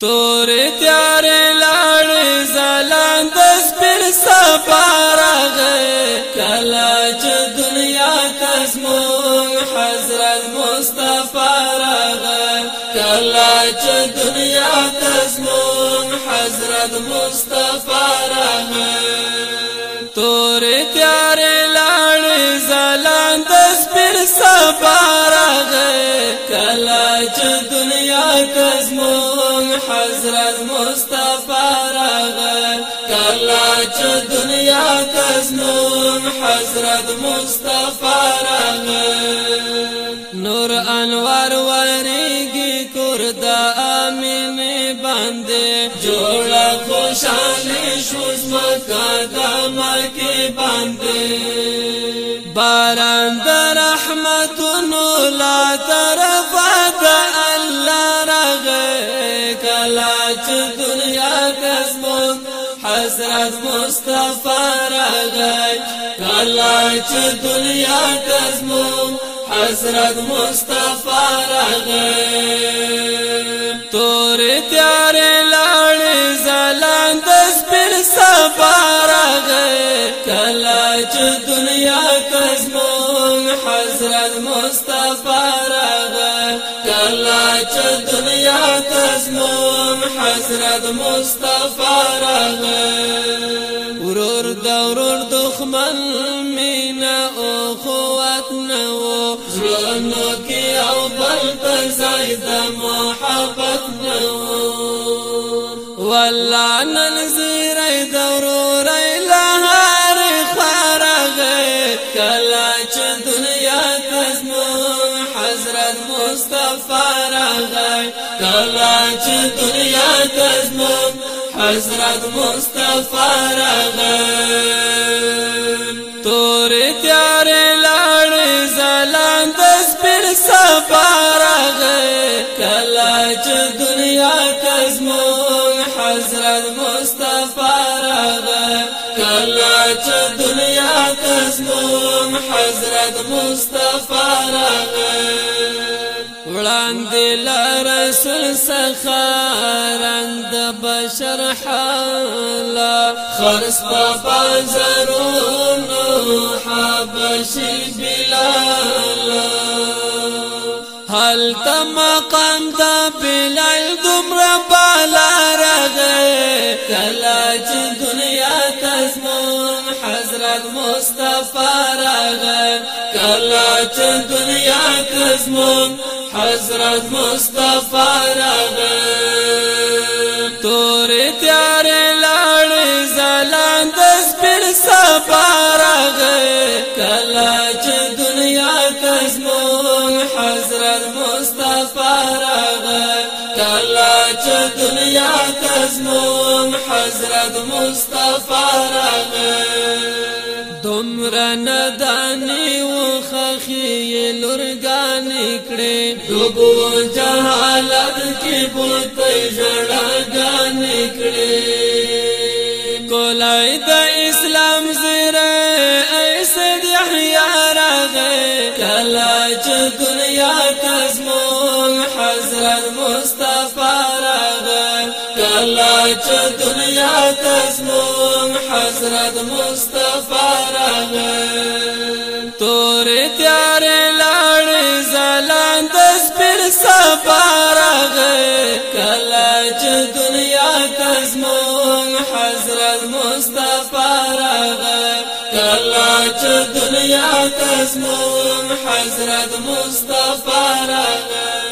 تور تیار لاړ زلان د سپر سفارغ کلا چې دنیا تسمو حضرت مصطفی راغ کلا چې دنیا تسمو حضرت مصطفی راغ تور تیار پر سبارغ کلا چې دنیا کزمون حضرت مصطفی راغ کلا چې دنیا کزمون حضرت مصطفی راغ نور انوار ورېږي کور د امین باندې جوړه خوشاله شوز مکه د مکه باندې باران فرادت کلا چې دنیا تزمو حضرت مصطفی راغی تور تیار لاړ زلان د سپر سبا راغی کلا چې دنیا تزمو حضرت مصطفی راغی کلا چې دنیا تزمو حسرت مصطفى راغل ورور دورور دخمن من او قوت نو زلونو او بلت پزای د محبت نو دورور الهار خارغه کلا چې مصطفی راغی کلا چې دنیا تزمو حضرت مصطفی راغی تور تیار لاړ زلان دس پر سفارغ کلا چې دنیا تزمو حضرت مصطفی راغی کلا چې دنیا تزمو حضرت مصطفی راغی وړاندې لا رسول سخارنګ د بشر حالا خرس په بازارونو حبشي بلال هل تم قند بلال دمر بالا رغه کلا دنیا تسمو حضرت مصطفی راغ کلا چې دنیا کزمون حضرت مصطفی راغ تور تیار لاړ زلاند سپر سبا راغ کلا کلا چې دنیا تزمون حضرت مصطفی راغې دومره ندانی و خخی لورګان کړې دوبو جهالت کې بوت جړګان کړې کولای د اسلام زره ایسد یحیا راغې کلا چې دنیا تزمون الله چې دنیا تسلم حضرت مصطفی راغې تورې تیارې لاړې زلاند سپر سفا راغې کله چې دنیا تسلم حضرت مصطفی راغې کله چې دنیا تسلم حضرت مصطفی راغې